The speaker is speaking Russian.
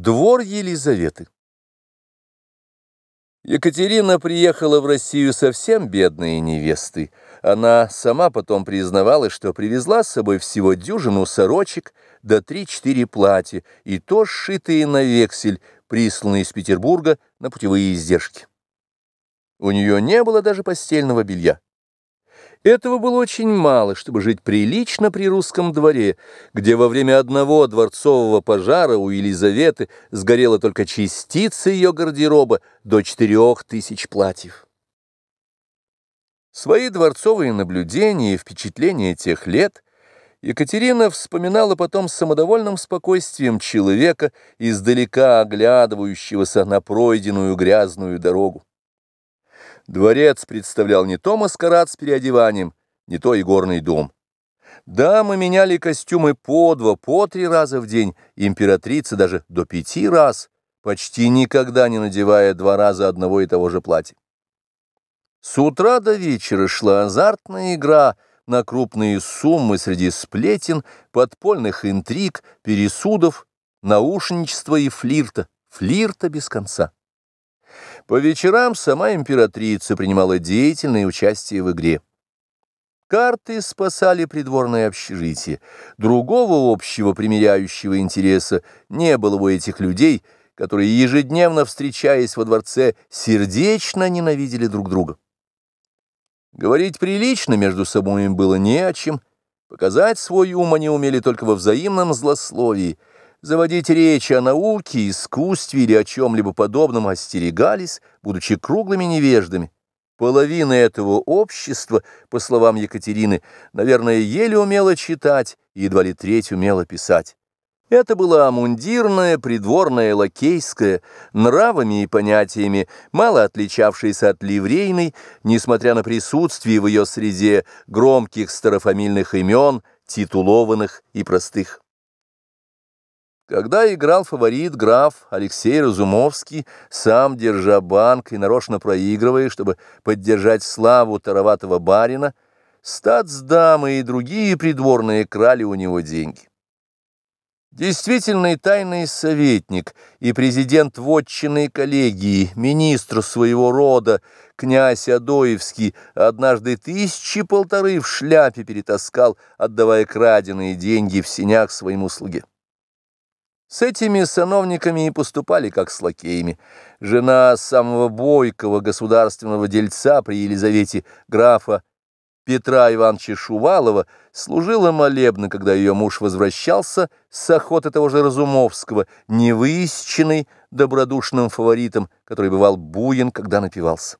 Двор Елизаветы Екатерина приехала в Россию совсем бедной невестой. Она сама потом признавалась, что привезла с собой всего дюжину сорочек да три-четыре платья, и то сшитые на вексель, присланные из Петербурга на путевые издержки. У нее не было даже постельного белья. Этого было очень мало, чтобы жить прилично при русском дворе, где во время одного дворцового пожара у Елизаветы сгорела только частица ее гардероба до четырех тысяч платьев. Свои дворцовые наблюдения и впечатления тех лет Екатерина вспоминала потом с самодовольным спокойствием человека, издалека оглядывающегося на пройденную грязную дорогу. Дворец представлял не то маскарад с переодеванием, не то и горный дом. Дамы меняли костюмы по два, по три раза в день, императрица даже до пяти раз, почти никогда не надевая два раза одного и того же платья. С утра до вечера шла азартная игра на крупные суммы среди сплетен, подпольных интриг, пересудов, наушничества и флирта, флирта без конца. По вечерам сама императрица принимала деятельное участие в игре. Карты спасали придворное общежитие. Другого общего примиряющего интереса не было у этих людей, которые, ежедневно встречаясь во дворце, сердечно ненавидели друг друга. Говорить прилично между собой им было не о чем, показать свой ум они умели только во взаимном злословии — заводить речь о науке, искусстве или о чем-либо подобном остерегались, будучи круглыми невеждами. Половина этого общества, по словам Екатерины, наверное, еле умела читать и едва ли треть умела писать. Это была мундирная, придворная, лакейская, нравами и понятиями, мало отличавшаяся от ливрейной, несмотря на присутствие в ее среде громких старофамильных имен, титулованных и простых. Когда играл фаворит граф Алексей Разумовский, сам держа банк и нарочно проигрывая, чтобы поддержать славу тароватого барина, статсдамы и другие придворные крали у него деньги. Действительный тайный советник и президент вотчинной коллегии, министр своего рода, князь Адоевский, однажды тысячи полторы в шляпе перетаскал, отдавая краденые деньги в синях своему слуге. С этими сановниками и поступали, как с лакеями. Жена самого бойкого государственного дельца при Елизавете графа Петра Ивановича Шувалова служила молебно, когда ее муж возвращался с охоты того же Разумовского, невыисченный добродушным фаворитом, который бывал буен, когда напивался.